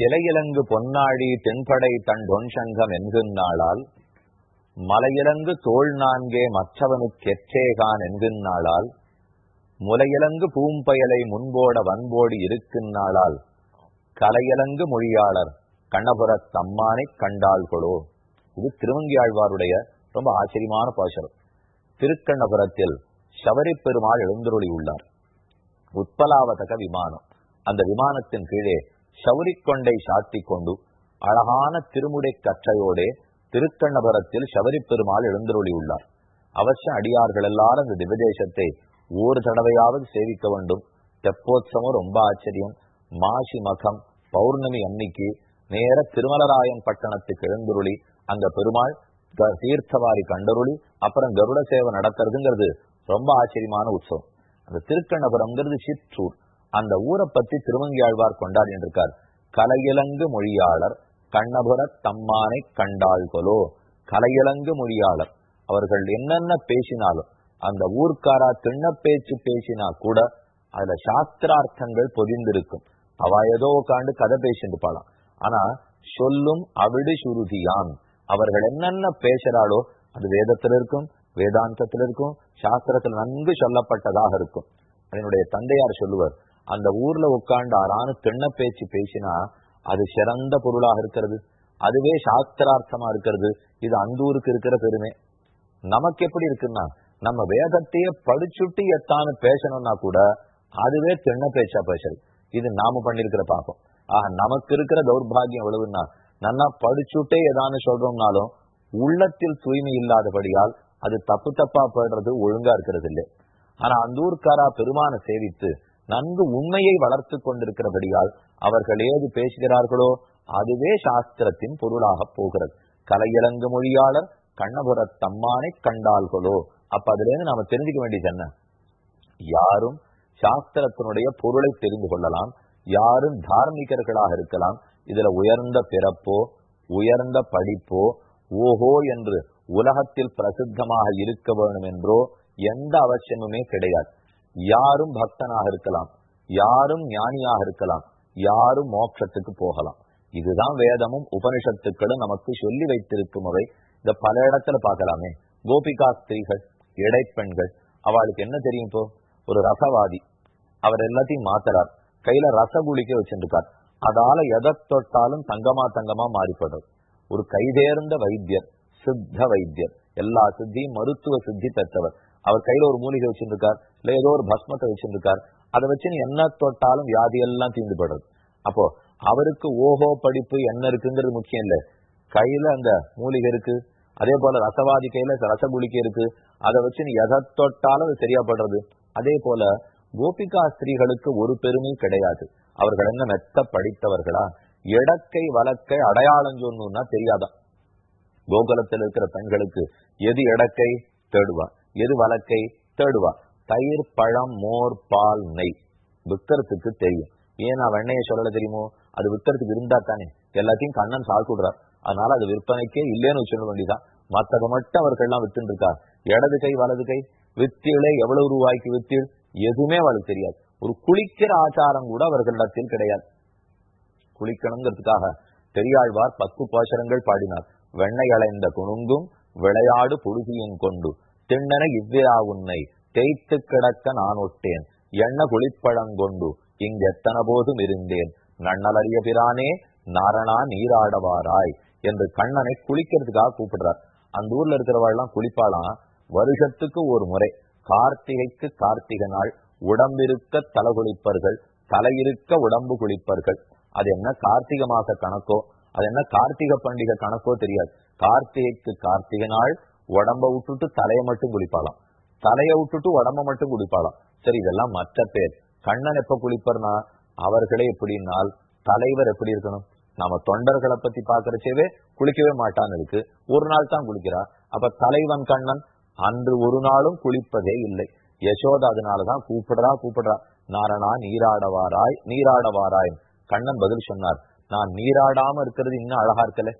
சிலையிலங்கு பொன்னாடி தென்படை தன் தொன்சங்கம் என்கின்றாளால் மலையிலங்கு தோல் நான்கே மற்றவனுக்கெற்றேகான் என்கின்றாளால் முலையிலங்கு பூம்பயலை முன்போட வன்போடு இருக்கின்றாளால் கலையிலங்கு மொழியாளர் கண்ணபுரத் தம்மானை கண்டாள்கொடோ இது திருவங்கியாழ்வாருடைய ரொம்ப ஆச்சரியமான பாசனம் திருக்கண்ணபுரத்தில் சபரி பெருமாள் எழுந்தருளி உள்ளார். உத்பலாவதக விமானம். அந்த விமானத்தின் கீழே சௌரிக்கொண்டை சாத்தி கொண்டு அழகான திருமுடை கற்றையோடே திருக்கண்ணபுரத்தில் சபரி பெருமாள் எழுந்தருளி உள்ளார் அவசியம் அடியார்கள் எல்லாரும் இந்த திவதேசத்தை ஒரு தடவையாவது சேவிக்க வேண்டும். தெப்போத்சவம் ரொம்ப ஆச்சரியம். மாசி மகம் பௌர்ணமி அன்னைக்கு நேர திருமலராயன் பட்டணத்துக்கு எழுந்துருளி அங்க பெருமாள் தீர்த்தவாரி கண்டருளி அப்புறம் கருட சேவை நடத்துறதுங்கிறது ரொம்ப ஆச்சரியமான உற்சவம். அந்த திருக்கண்ணபுரம்ங்கிறது சிற்றூர். அந்த ஊரை பத்தி திருவங்கியாழ்வார் கொண்டாடிட்டு இருக்கார் கலையிலங்கு மொழியாளர் கண்ணபுர தம்மானை கண்டாள்களோ கலையிலங்கு மொழியாளர். அவர்கள் என்னென்ன பேசினாலும் அந்த ஊர்க்காரா திண்ண பேச்சு பேசினா கூட அதுல சாஸ்திரார்த்தங்கள் பொதிந்திருக்கும். அவ ஏதோ உட்காந்து கதை பேசிட்டு பாலாம். ஆனா சொல்லும் அவிடு சுருதியான் அவர்கள் என்னென்ன பேசுறாளோ அது வேதத்துல இருக்கும் வேதாந்தத்துல இருக்கும் சாஸ்திரத்துல நன்கு சொல்லப்பட்டதாக இருக்கும். என்னுடைய தந்தையார் சொல்லுவார் அந்த ஊர்ல உட்கார்ந்து ஆறான திண்ண பேச்சு பேசினா அது சிறந்த பொருளாக இருக்கிறது. அதுவே சாஸ்திரார்த்தமா இருக்கிறது. இது அந்த ஊருக்கு இருக்கிற பெருமை. நமக்கு எப்படி இருக்குன்னா நம்ம வேதத்தையே படிச்சுட்டு எத்தானு பேசணும்னா கூட அதுவே திண்ண பேச்சா பேசுறது. இது நாம பண்ணிருக்கிற பாப்போம் ஆஹ் நமக்கு இருக்கிற தௌர்பாகியம் எவ்வளவுன்னா நல்லா படிச்சுட்டே ஏதானு சொல்றோம்னாலும் உள்ளத்தில் தூய்மை இல்லாதபடியால் அது தப்பு தப்பா போடுறது ஒழுங்கா இருக்கிறது இல்லை. ஆனா அந்த ஊர்க்காரா பெருமான சேவித்து நன்கு உண்மையை வளர்த்து கொண்டிருக்கிறபடியால் அவர்கள் ஏது பேசுகிறார்களோ அதுவே சாஸ்திரத்தின் பொருளாக போகிறது. கலையிலங்கு மொழியாளர் கண்ணபுர தம்மானை கண்டாள்களோ? அப்ப அதுல இருந்து நாம தெரிஞ்சுக்க வேண்டியது என்ன? யாரும் சாஸ்திரத்தினுடைய பொருளை தெரிந்து கொள்ளலாம். யாரும் தார்மீகர்களாக இருக்கலாம். இதுல உயர்ந்த பிறப்போ உயர்ந்த படிப்போ ஓஹோ என்று உலகத்தில் பிரசித்தமாக இருக்க வேணும் என்றோ எந்த அவசியமுமே கிடையாது. யாரும் பக்தனாக இருக்கலாம். யாரும் ஞானியாக இருக்கலாம். யாரும் மோட்சத்துக்கு போகலாம். இதுதான் வேதமும் உபனிஷத்துக்களும் நமக்கு சொல்லி வைத்திருக்கும் அவை இந்த பல இடத்துல பார்க்கலாமே. கோபிகா ஸ்திரீகள் இடைப்பெண்கள் அவளுக்கு என்ன தெரியும் இப்போ? ஒரு ரசவாதி. அவர் எல்லாத்தையும் மாத்துறார். கையில ரசகுளிக்க வச்சிருக்கார் அதால எதை தொட்டாலும் தங்கமா தங்கமா மாறிப்படும். ஒரு கைதேர்ந்த வைத்தியர் சித்த வைத்தியர். எல்லா சித்தியும் மருத்துவ சித்தி பெற்றவர். அவர் கையில ஒரு மூலிகை வச்சிருக்கார் இல்ல ஏதோ ஒரு பஸ்மத்தை வச்சிருக்கார் அதை வச்சு நீ என்ன தொட்டாலும் வியாதி எல்லாம் தீண்டுபடுறது அப்போ அவருக்கு ஓஹோ படிப்பு என்ன இருக்குங்கிறது முக்கியம் இல்ல. கையில அந்த மூலிகை இருக்கு அதே போல ரசவாதி கையில ரசகுலிக்கை இருக்கு. அதை வச்சு நீ எதை தொட்டாலும் அது சரியா படுறது. அதே போல கோபிகா ஸ்திரீகளுக்கு ஒரு பெருமை கிடையாது. அவர்கள் என்ன மெத்த படித்தவர்களா? இடக்கை வழக்கை அடையாளம் சொன்னா தெரியாதான் கோகுலத்தில் இருக்கிற பெண்களுக்கு எது இடக்கை தேடுவா. எது வழக்கை தேடுவா தயிர் பழம் மோர் பால் நெய். விக்கரத்துக்கு தெரியும். ஏன் நான் வெண்ணையை சொல்லல தெரியுமோ? அது விக்கரத்துக்கு இருந்தா தானே. எல்லாத்தையும் கண்ணன் சாப்பிடுறார் அதனால அது விற்பனைக்கே இல்லைன்னு சொல்ல வேண்டியதான் மத்தக மட்டும் அவர்கள் எல்லாம் வித்துன்னு இருக்கா இடது கை வலது கை. வித்திலே எவ்வளவு ரூபாய்க்கு வித்தில் எதுவுமே அவளுக்கு தெரியாது. ஒரு குளிக்கிற ஆச்சாரம் கூட அவர்களிடத்தில் கிடையாது. குளிக்கணுங்கிறதுக்காக பெரியாழ்வார் பத்து பாசரங்கள் பாடினார். வெண்ணை அலைந்த குணுங்கும் விளையாடு புழுதியும் கொண்டு. திண்ணன இவ்விரா உன்னை. தேய்த்து கிடக்க நான் ஒட்டேன். எண்ண குளிப்பழங்கொண்டு இங்கு எத்தனை போதும் இருந்தேன். நன்னலறிய பிரானே நாரணா நீராடவாராய் என்று கண்ணனை குளிக்கிறதுக்காக கூப்பிடுறார். அந்த ஊர்ல இருக்கிறவாள்லாம் குளிப்பாளாம். வருஷத்துக்கு ஒரு முறை கார்த்திகைக்கு கார்த்திகை நாள் உடம்பிருக்க தலை குளிப்பர்கள் தலையிருக்க உடம்பு குளிப்பர்கள். அது என்ன கார்த்திகை மாச கணக்கோ அது என்ன கார்த்திகை பண்டிகை கணக்கோ தெரியாது. கார்த்திகைக்கு கார்த்திகை நாள் உடம்ப விட்டுட்டு தலையை மட்டும் குளிப்பாளாம். தலையை விட்டுட்டு உடம்ப மட்டும் குளிப்பாளாம். சரி இதெல்லாம் மற்ற பேர். கண்ணன் எப்ப குளிப்பர்னா அவர்களே எப்படின்னால் தலைவர் எப்படி இருக்கணும்? நாம தொண்டர்களை பத்தி பாக்குறச்சேவே குளிக்கவே மாட்டான்னு இருக்கு. ஒரு நாள் தான் குளிக்கிறா அப்ப தலைவன் கண்ணன் அன்று ஒரு நாளும் குளிப்பதே இல்லை. யசோதா அதனாலதான் கூப்பிடுறா கூப்பிடுறா. நாரணா நீராடவாராய் நீராடவாராய். கண்ணன் பதில் சொன்னார். நான் நீராடாம இருக்கிறது இன்னும் அழகா இருக்கல.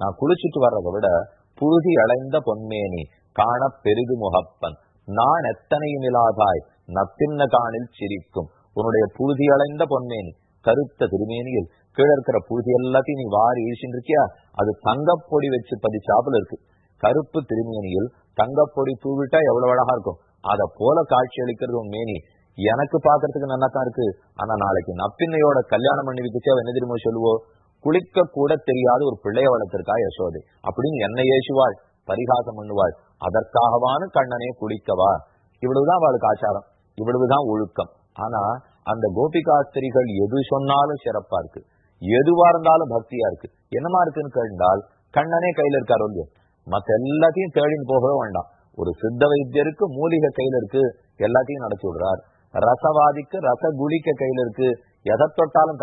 நான் குளிச்சுட்டு வர்றதை விட புழுதி அலைந்த பொன்மேனி காண பெருகு முகப்பன். நான் எத்தனையும் இலாதாய் நத்தின்ன காணில் சிரிக்கும். உன்னுடைய புழுதி அலைந்த பொன்மேனி கருத்த திருமேனியில் கீழே இருக்கிற புழுதி எல்லாத்தையும் நீ வாரி ஈசின்னு இருக்கியா அது தங்கப்பொடி வச்சு பதிச்சாப்புல இருக்கு. கருப்பு திருமேனியில் தங்கப்பொடி தூவிட்டா எவ்வளவு அழகா இருக்கும். அத போல காட்சி அளிக்கிறது உன் மேனி. எனக்கு பாக்குறதுக்கு நல்லா தான் இருக்கு. ஆனா நாளைக்கு நப்பின்னையோட கல்யாணம் பண்ணி வைக்கச்சே என்ன திரும்ப சொல்லுவோம் குளிக்க கூட தெரியாத ஒரு பிள்ளைய வளர்த்திருக்கா யசோதை. அப்படின்னு என்ன ஏசுவாள் பரிகாசம் பண்ணுவாள் அதற்காகவான கண்ணனே குளிக்கவா? இவ்வளவுதான் அவளுக்கு ஆச்சாரம். இவ்வளவுதான் ஒழுக்கம். ஆனா அந்த கோபிகாஸ்திரிகள் எது சொன்னாலும் சிறப்பா இருக்கு. எதுவா இருந்தாலும் பக்தியா இருக்கு. என்னமா இருக்குன்னு கேட்டால் கண்ணனே கையில இருக்காரு வந்து. மத்த எல்லாத்தையும் தேடின்னு போகவே வேண்டாம். ஒரு சித்த வைத்தியருக்கு மூலிகை கையில இருக்கு எல்லாத்தையும் நடத்தி விடுறார். ரசவாதிக்கு ரச குளிக்க கையில இருக்கு. எதை தொட்டாலும்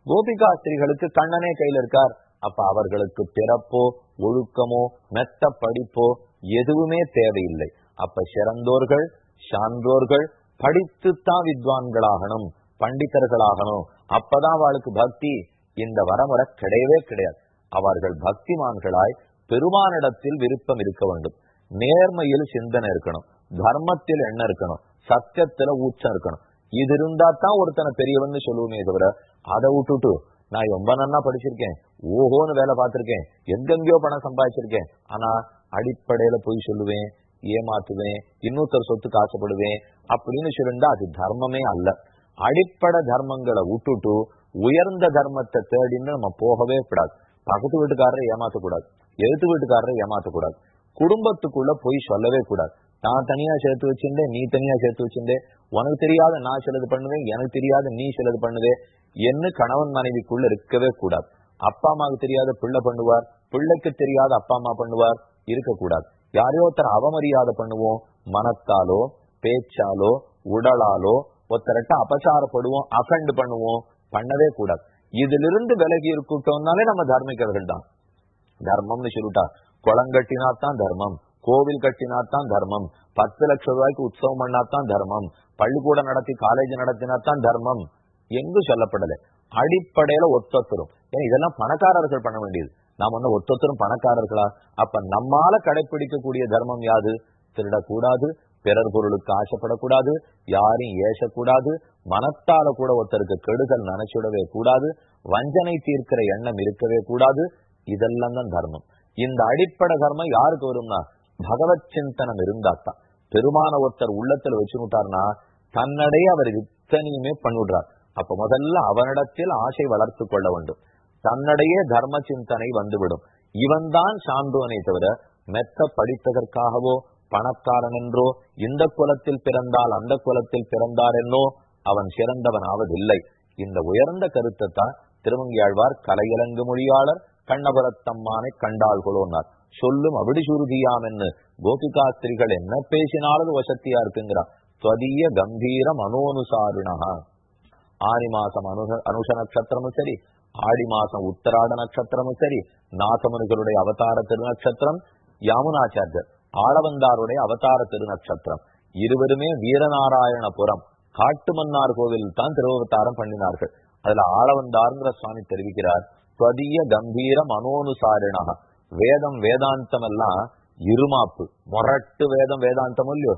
கோபிகா கோபிகாஸ்திரிகளுக்கு கண்ணனே கையில இருக்கார். அப்ப அவர்களுக்கு பிறப்போ ஒழுக்கமோ மெத்த படிப்போ எதுவுமே தேவையில்லை. அப்ப சிறந்தோர்கள் சான்றோர்கள் படித்துத்தான் வித்வான்களாகணும் பண்டிதர்களாகணும். அப்பதான் அவளுக்கு பக்தி. இந்த வரமுறை கிடையவே கிடையாது. அவர்கள் பக்திமான்களாய் பெருமானிடத்தில் விருப்பம் இருக்க வேண்டும். நேர்மையில் சிந்தனை இருக்கணும். தர்மத்தில் எண்ணம் இருக்கணும். சத்தியத்துல ஊச்சம் இருக்கணும். இது இருந்தா தான் ஒருத்தனை பெரியவன் சொல்லுவோமே தவிர அதை விட்டுட்டு நான் ரொம்ப நன்னா படிச்சிருக்கேன். ஓஹோன்னு வேலை பார்த்திருக்கேன். எங்கெங்கயோ பணம் சம்பாதிச்சிருக்கேன். ஆனா அடிப்படையில போய் சொல்லுவேன் ஏமாத்துவேன் இன்னொருத்தர் சொத்துக்கு ஆசைப்படுவேன் அப்படின்னு சொல்லிருந்தா அது தர்மமே அல்ல. அடிப்படை தர்மங்களை விட்டுட்டு உயர்ந்த தர்மத்தை தேடின்னு நம்ம போகவே கூடாது. பக்கத்து வீட்டுக்காரரை ஏமாத்தக்கூடாது. எழுத்து வீட்டுக்காரரை ஏமாத்தக்கூடாது. குடும்பத்துக்குள்ள போய் சொல்லவே கூடாது. நான் தனியா சேர்த்து வச்சிருந்தேன் நீ தனியா சேர்த்து வச்சிருந்தேன் உனக்கு தெரியாத நான் சிலது பண்ணுவேன் எனக்கு தெரியாத நீ சிலது பண்ணுவே. என்ன கணவன் மனைவிக்குள்ள இருக்கவே கூடாது. அப்பா அம்மாவுக்கு தெரியாத பிள்ளை பண்ணுவார் பிள்ளைக்கு தெரியாத அப்பா அம்மா பண்ணுவார் இருக்கக்கூடாது. யாரையோ ஒருத்தர் அவமரியாதை பண்ணுவோம் மனத்தாலோ பேச்சாலோ உடலாலோ ஒருத்தரட்ட அபசாரப்படுவோம் அகண்டு பண்ணுவோம் பண்ணவே கூடாது. இதிலிருந்து விலகி இருக்கட்டோம்னாலே நம்ம தார்மிகர்கள் தான். தர்மம்னு சொல்லிட்டா குளம் கட்டினாத்தான் தர்மம் கோவில் கட்டினாத்தான் தர்மம் பத்து லட்சம் ரூபாய்க்கு உற்சவம் பண்ணாதான் தர்மம் பள்ளிக்கூடம் நடத்தி காலேஜ் நடத்தினாத்தான் தர்மம். எங்கும் சொல்லப்படல அடிப்படையில ஒத்தொத்தரும். ஏன் இதெல்லாம் பணக்காரர்கள் பண்ண வேண்டியது. நாம வந்து ஒத்தொத்தரும் பணக்காரர்களா? அப்ப நம்மால கடைபிடிக்கக்கூடிய தர்மம் யாது? திருடக்கூடாது பிறர் பொருளுக்கு ஆசைப்படக்கூடாது யாரையும் ஏசக்கூடாது மனத்தால கூட ஒருத்தருக்கு கெடுதல் நினைச்சுடவே கூடாது வஞ்சனை தீர்க்கிற எண்ணம் இருக்கவே கூடாது. இதெல்லாம் தான் தர்மம். இந்த அடிப்படை தர்மம் யாருக்கு வரும்னா பகவத் சிந்தனம் இருந்தாத்தான் பெருமான ஒருத்தர் உள்ளத்துல வச்சுட்டார்னா தன்னடைய அவர் இத்தனையுமே பண்ணிவிடுறார். அப்ப முதல்ல அவனிடத்தில் ஆசை வளர்த்து கொள்ள வேண்டும். தன்னிடையே தர்ம சிந்தனை வந்துவிடும். இவன் தான் சான்றோனை தவிர மெத்த படித்ததற்காகவோ பணக்காரன் என்றோ இந்த குலத்தில் பிறந்தால் அந்த குலத்தில் பிறந்தார் என்னோ அவன் சிறந்தவன் ஆவதில்லை இந்த உயர்ந்த கருத்தை தான் திருமங்கியாழ்வார் கலையிலங்கு மொழியாளர் கண்ணபுரத்தம்மானை கண்டால் கொலோனார் சொல்லும் அவிடி சுருதியாம் என்று கோபிகாஸ்திரிகள் என்ன பேசினாலும் வசத்தியா இருக்குங்கிறார். ஸ்வதீய கம்பீர மனோனுசாரிணா ஆனி மாசம் அனுஷ அனுஷ நட்சத்திரமும் சரி ஆடி மாசம் உத்தராட நட்சத்திரமும் சரி நாசமனுகளுடைய அவதார திருநட்சத்திரம் யாமுனாச்சாரியர் ஆளவந்தாருடைய அவதார திருநட்சத்திரம் இருவருமே வீரநாராயணபுரம் காட்டுமன்னார் கோவில் தான் திருவவதாரம் பண்ணினார்கள். அதுல ஆளவந்தாருங்கிற சுவாமி தெரிவிக்கிறார் ஸ்வதிய கம்பீர மனோனுசாரிணா வேதம் வேதாந்தம் எல்லாம் இருமாப்பு மொரட்டு வேதம் வேதாந்தம் இல்லையோ?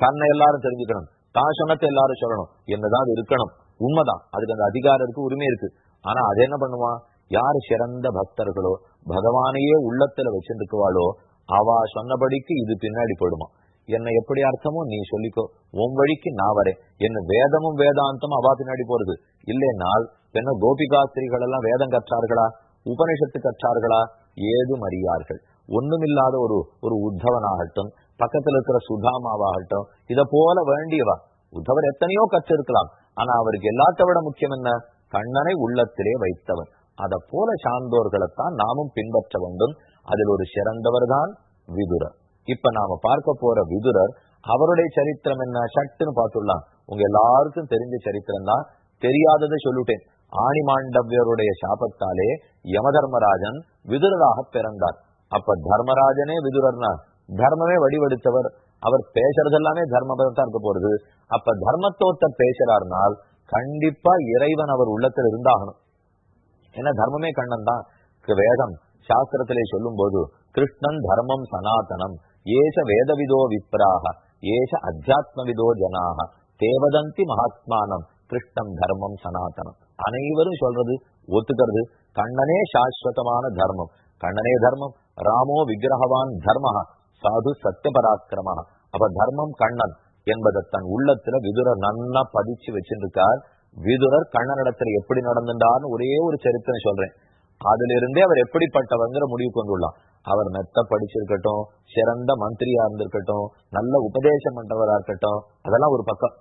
தன்னை எல்லாரும் தெரிஞ்சுக்கணும். தான் சொன்னத்தை எல்லாரும் சொல்லணும். என்னதான் இருக்கணும். உண்மைதான். அதுக்கு அந்த அதிகாரம் இருக்கு உரிமை இருக்கு. ஆனா அது என்ன பண்ணுவான் யாரு சிறந்த பக்தர்களோ பகவானையே உள்ளத்துல வச்சிருக்குவாளோ அவ சொன்னபடிக்கு இது பின்னாடி போடுமா என்ன எப்படி அர்த்தமோ நீ சொல்லிக்கோ. உன் வழிக்கு நான் வரேன். என்ன வேதமும் வேதாந்தமும் அவா பின்னாடி போறது. இல்லைனால் என்ன கோபிகாஸ்திரிகள் எல்லாம் வேதம் கற்றார்களா? உபனிஷத்து கற்றார்களா? ஏதும் அறியார்கள். ஒண்ணுமில்லாத ஒரு ஒரு உத்தவனாகட்டும் பக்கத்துல இருக்கிற சுதாமாவாகட்டும் இத போல வேண்டியவா? உத்தவர் எத்தனையோ கற்றிருக்கலாம். ஆனா அவருக்கு எல்லாத்த விட முக்கியம் என்ன கண்ணனை உள்ளத்திலே வைத்தவன் அத போல சார்ந்தோர்களைத்தான் நாமும் பின்பற்ற வேண்டும். அதில் ஒரு சிறந்தவர் தான் விதுரர். இப்ப நாம பார்க்க போற விதுரர் அவருடைய சரித்திரம் என்ன? சட்டுன்னு பார்த்துடலாம். உங்க எல்லாருக்கும் தெரிஞ்ச சரித்திரம் தான். தெரியாததை சொல்லிட்டேன். ஆணி மாண்டவியருடைய சாபத்தாலே யமதர்மராஜன் விதுரராக பிறந்தார். அப்ப தர்மராஜனே விதுரர்னா தர்மமே வடிவெடுத்தவர் அவர் பேசுறது எல்லாமே தர்மபதம் இருக்க போறது. அப்ப தர்மத்தோத்த பேசுறாருனால் கண்டிப்பா இறைவன் அவர் உள்ளத்துல இருந்தாகணும். ஏன்னா தர்மமே கண்ணன் தான் வேதம் சாஸ்திரத்திலே சொல்லும் போது கிருஷ்ணன் தர்மம் சனாதனம் ஏச வேதவிதோ விப்ராக ஏச அத்தியாத்மவிதோ ஜனாக தேவதந்தி மகாத்மானம் கிருஷ்ணம் தர்மம் சனாதனம். அனைவரும் சொல்றது ஒத்துக்கிறது. கண்ணனே சாஸ்வதமான தர்மம். கண்ணனே தர்மம். ராமோ விக்கிரகவான் தர்ம சாது சத்தியபராக்கிரம அப்ப தர்மம் கண்ணன் என்பதை தன் உள்ளத்துல விதுரர் நன்னா பதிச்சு வச்சிருக்கார். விதுரர் கண்ணனிடத்துல எப்படி நடந்துட்டார்னு ஒரே ஒரு சரித்திரம் சொல்றேன். அதுல இருந்தே அவர் எப்படிப்பட்டவங்கிற முடிவு கொண்டுள்ளார். அவர் மெத்த படிச்சிருக்கட்டும் சிறந்த மந்திரியா இருந்திருக்கட்டும் நல்ல உபதேசம் பண்றவரா இருக்கட்டும் அதெல்லாம் ஒரு பக்கம்.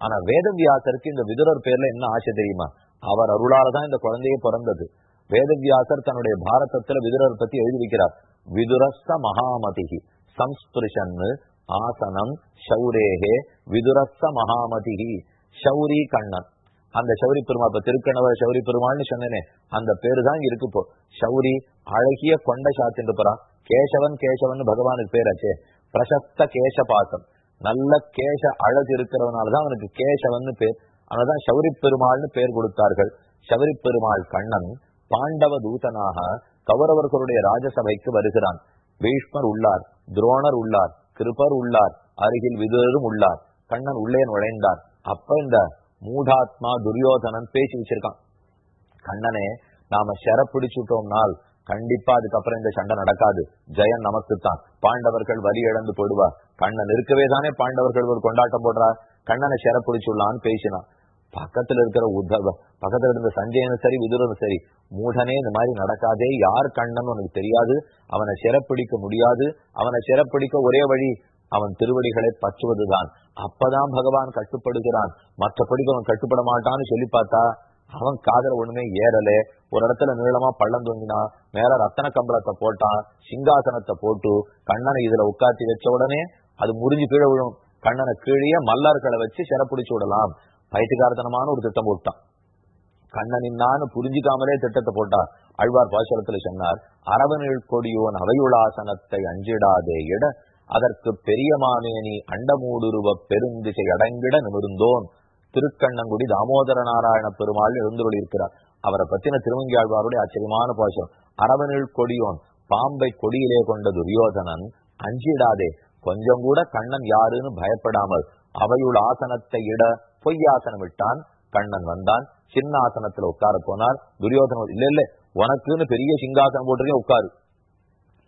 ஆனா வேதவியாசருக்கு இந்த விதுரர் பேர்ல என்ன ஆசை தெரியுமா? அவர் அருளாலதான் இந்த குழந்தையே பிறந்தது. வேதவியாசர் தன்னுடைய பாரதத்துல விதுரர் பத்தி எழுதி வைக்கிறார் விதுரஸ்த மகாமதிகி சம்ஸ்பிருஷன்னு ஆசனம் ஷௌரேகே விதுரஸ்த மகாமதிகி ஷௌரி கண்ணன். அந்த சௌரி பெருமாள் இப்ப திருக்கணவர் சௌரி பெருமாள்னு சொன்னேனே அந்த பேரு தான் இருக்கு இப்போ. சௌரி அழகிய கொண்ட சாத்தின்னு போறான் கேசவன் கேசவன் பகவானுக்கு பேராச்சே. பிரசஸ்த கேசபாசம். நல்ல கேச அழகு இருக்கிறவனாலதான் அவனுக்கு கேசவன் பேர். அதனாலதான் சௌரி பெருமாள்னு பேர் கொடுத்தார்கள். சௌரி பெருமாள் கண்ணன் பாண்டவ தூதனாக கௌரவர்களுடைய ராஜசபைக்கு வருகிறான். பீஷ்மர் உள்ளார் துரோணர் உள்ளார் கிருபர் உள்ளார் அருகில் விதுரரும் உள்ளார் கண்ணன் உள்ளே நுழைந்தார். அப்ப இந்த மூடாத்மா துரியோதனன் பேசி வச்சிருக்கான். கண்ணனே நாம செர பிடிச்சுட்டோம்னால் கண்டிப்பா அதுக்கப்புறம் இந்த சண்டை நடக்காது. ஜெயன் நமக்குத்தான் பாண்டவர்கள் வலி இழந்து போடுவா கண்ணன் இருக்கவே தானே பாண்டவர்கள் ஒரு கொண்டாட்டம் போடுறார். கண்ணனை செர பிடிச்சுள்ளான்னு பேசினான். பக்கத்துல இருக்கிற உத்தவ பக்கத்துல இருந்த சஞ்சயனும் சரி விதுரனும் சரி மூடனே இந்த மாதிரி நடக்காதே யார் கண்ணன் உனக்கு தெரியாது அவனை சிறப்பிடிக்க முடியாது அவனை சிறப்பிடிக்க ஒரே வழி அவன் திருவடிகளை பற்றுவதுதான். அப்பதான் பகவான் கட்டுப்படுகிறான். மற்றபடிக்கு அவன் கட்டுப்பட மாட்டான்னு சொல்லி பார்த்தா அவன் காதல ஒண்ணுமே ஏறல. ஒரு இடத்துல நீளமா பள்ளம் தூங்கினா மேல ரத்தன கம்பளத்தை போட்டான் சிங்காசனத்தை போட்டு கண்ணனை இதுல உட்காத்தி வச்ச உடனே அது முறிஞ்சு கீழே விழும். கண்ணனை கீழே மல்லர்களை வச்சு சிறப்பிடிச்சு விடலாம். பயிற்சிகாரத்தனமான ஒரு திட்டம் போட்டான். கண்ணனின்னான்னு புரிஞ்சிக்காமலே திட்டத்தை போட்டார் அழ்வார் பாசுரத்துல சொன்னார் அரவனில் கொடியோன் அவையுளாசனத்தை அஞ்சிடாதே இட அதற்கு பெரிய மாமேனி அண்டமூடுருவ பெருந்திசை அடங்கிட நிமிர்ந்தோன். திருக்கண்ணங்குடி தாமோதர நாராயண பெருமாள் எழுந்துள்ளிருக்கிறார் அவரை பத்தின திருமங்கியாழ்வாருடைய ஆச்சரியமான பாசம் அரவனில் கொடியோன் பாம்பை கொடியிலே கொண்ட துரியோதனன் அஞ்சிடாதே கொஞ்சம் கூட கண்ணன் யாருன்னு பயப்படாமல் அவையுள் ஆசனத்தை இட பொய்யாசனம் விட்டான் கண்ணன் வந்தான் சின்ன ஆசனத்துல உட்கார போனார் துரியோதனம் இல்ல இல்ல உனக்குன்னு பெரிய சிங்காசனம் போட்டிருக்கேன் உட்காரு.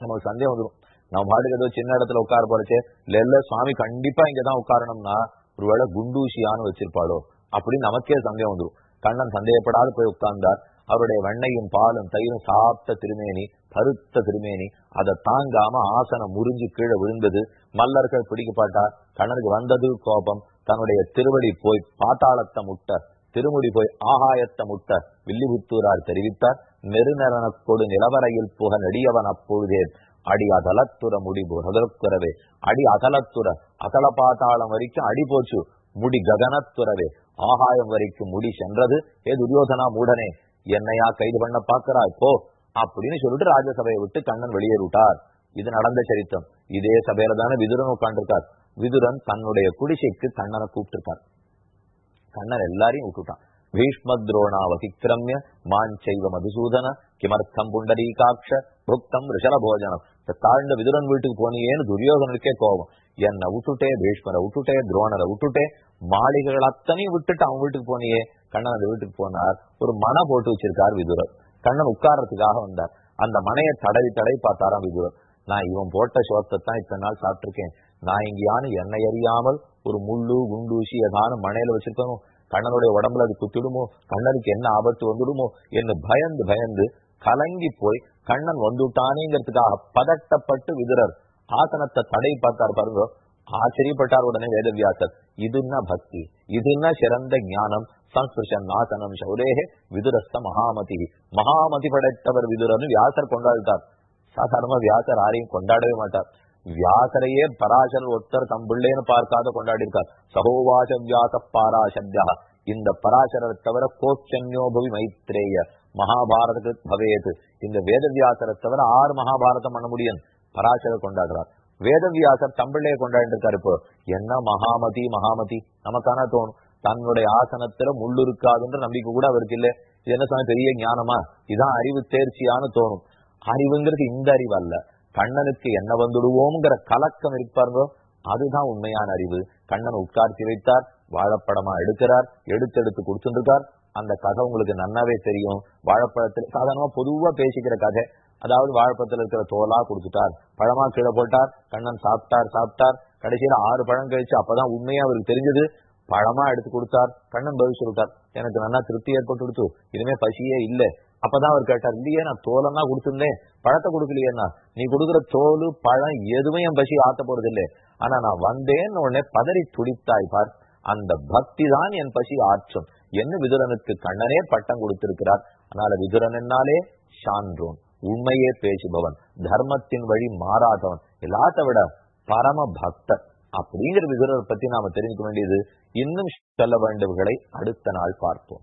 நமக்கு சந்தேகம் வந்துடும் நம்ம பாட்டுக்கு ஏதோ சின்ன இடத்துல உட்கார போறச்சே இல்ல இல்ல சுவாமி கண்டிப்பா இங்கதான் உட்காரணும்னா ஒருவேளை குண்டூசியான்னு வச்சிருப்பாளோ? அப்படின்னு நமக்கே சந்தேகம் வந்துடும் கண்ணன் சந்தேகப்படாது போய் உட்கார்ந்தார். அவருடைய வெண்ணையும் பாலும் தயிரும் சாப்பிட்ட திருமேனி பருத்த திருமேனி அதை தாங்காம ஆசனம் முறிஞ்சு கீழே விழுந்தது. மல்லர்கள் பிடிக்கப்பட்டார். கண்ணனுக்கு வந்தது கோபம். தன்னுடைய திருவடி போய் பாத்தாளத்தை முட்ட திருமுடி போய் ஆகாயத்தை முட்ட வில்லிபுத்தூரார் தெரிவித்தார். நெருநரனக்கொடு நிலவரையில் புக நெடியவன் அப்பொழுதே அடி அதலத்துற முடி புரதற்குறவே. அடி அகலத்துற அகல பாத்தாளம் வரைக்கும் அடி போச்சு. முடி ககனத்துறவே. ஆகாயம் வரைக்கும் முடி சென்றது. ஏ துரியோதனா மூடனே என்னையா கைது பண்ண பாக்குறாய் போ அப்படின்னு சொல்லிட்டு ராஜசபையை விட்டு கண்ணன் வெளியேறிட்டார் இது நடந்த சரித்திரம். இதே சபையில தானே விதுரன் உட்காந்துருக்கார் விதுரன் தன்னுடைய குடிசைக்கு கண்ணனை கூப்பிட்டுருப்பார் கண்ணன் எல்லாரையும் விட்டுட்டான் பீஷ்ம துரோணா மான் செய்வ மதுசூதன கிமர்த்தம் புண்டரீகாட்ச புக்தம் ரிஷல போஜனம் தாழ்ந்த விதுரன் வீட்டுக்கு போனியேன்னு துரியோகனுக்கே கோபம். என்னை விட்டுட்டே பீஷ்மரை விட்டுட்டே துரோணரை விட்டுட்டே மாளிகைகள் அத்தனையும் விட்டுட்டு அவன் வீட்டுக்கு போனியே. கண்ணன் அந்த வீட்டுக்கு போனார். ஒரு மனை போட்டு வச்சிருக்கார் விதுரர். கண்ணன் உட்கார்றதுக்காக வந்தார். அந்த மனையை தடவி தடவி பார்த்தாராம் விதுரர். நான் இவன் போட்ட சோத்தை தான் இத்தனை நாள் சாப்பிட்டிருக்கேன். நான் இங்கேயானு என்னை அறியாமல் ஒரு முள்ளு குண்டூசி ஏதான மனையில வச்சிருக்கணும். கண்ணனுடைய உடம்புல அது குத்திடுமோ? கண்ணனுக்கு என்ன ஆபத்து வந்துடுமோ? என்று பயந்து பயந்து கலங்கி போய் கண்ணன் வந்துட்டானேங்கிறதுக்காக பதட்டப்பட்டு விதுரர். ஆசனத்தை தடை பார்த்தார் பாருங்க. ஆச்சரியப்பட்டார் உடனே வேதவியாசர். இதுன்னா பக்தி? இதுன்னா சிறந்த ஞானம்? சம்ஸ்பிருஷன் நாசனம் சௌரேகே விதுரஸ்த மகாமதி. மகாமதி படைத்தவர் விதுரன்னு வியாசர் கொண்டாடிட்டார். சாதாரணமா வியாசர் யாரையும் கொண்டாடவே மாட்டார். வியாசரையே பராசர் ஒருத்தர் தம்பிள்ளேன்னு பார்க்காத கொண்டாடி இருக்கார் சகோவாச வியாச பாராசத்யா இந்த பராசரரை தவிர கோச்சன்யோபவி மைத்ரேய மகாபாரத பவேது. இந்த வேதவியாசரை தவிர ஆறு மகாபாரதம் பண்ண முடியும். பராசரர் கொண்டாடுறார். வேதவியாசர் தம்பிள்ளைய கொண்டாடி இருக்காரு இப்போ. என்ன மகாமதி மகாமதி? நமக்கான தோணும். தன்னுடைய ஆசனத்துல முள்ளு இருக்காதுன்ற நம்பிக்கை கூட அவருக்கு இல்லை. இது என்ன சொன்ன பெரிய ஞானமா? இதான் அறிவு தேர்ச்சியான்னு தோணும். அறிவுங்கிறது இந்த அறிவு அல்ல. கண்ணனுக்கு என்ன வந்துடுவோங்கிற கலக்கம் இருப்பார்களோ அதுதான் உண்மையான அறிவு. கண்ணன் உட்கார்த்தி வைத்தார் வாழைப்படமா எடுக்கிறார் எடுத்து எடுத்து கொடுத்துருக்கார் அந்த கதை உங்களுக்கு நன்னாவே தெரியும். வாழைப்பழத்தில் சாதாரணமா பொதுவா பேசிக்கிற கதை. அதாவது வாழைப்பழத்துல இருக்கிற தோலா கொடுத்துட்டார் பழமா கீழே போட்டார் கண்ணன் சாப்பிட்டார் சாப்பிட்டார். கடைசியில ஆறு பழம் கழிச்சு அப்பதான் உண்மையா அவருக்கு தெரிஞ்சது. பழமா எடுத்து கொடுத்தார் கண்ணன் பதில் சொல்லிட்டார். எனக்கு நல்லா திருப்தி ஏற்பட்டு கொடுத்து இனிமே பசியே இல்லை. அப்பதான் அவர் கேட்டார் இல்லையே நான் தோலன்னா கொடுத்துருந்தேன் பழத்தை கொடுக்கலையேன்னா நீ கொடுக்குற தோல் பழம் எதுவும் என் பசி ஆத்த போறது இல்லை ஆனா நான் வந்தேன்னு உடனே பதறி துடித்தாய் பார். அந்த பக்தி தான் என் பசி ஆற்றும். என்ன விதுரனுக்கு கண்ணனே பட்டம் கொடுத்திருக்கிறார். அதனால விதுரன் என்னாலே? சான்றோன். உண்மையே பேசுபவன். தர்மத்தின் வழி மாறாதவன். எல்லாத்த விட பரம பக்தர். அப்படிங்கிற விதுரரை பத்தி நாம தெரிஞ்சுக்க வேண்டியது இன்னும் சொல்ல வேண்டவர்களை அடுத்த நாள் பார்ப்போம்.